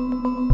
Música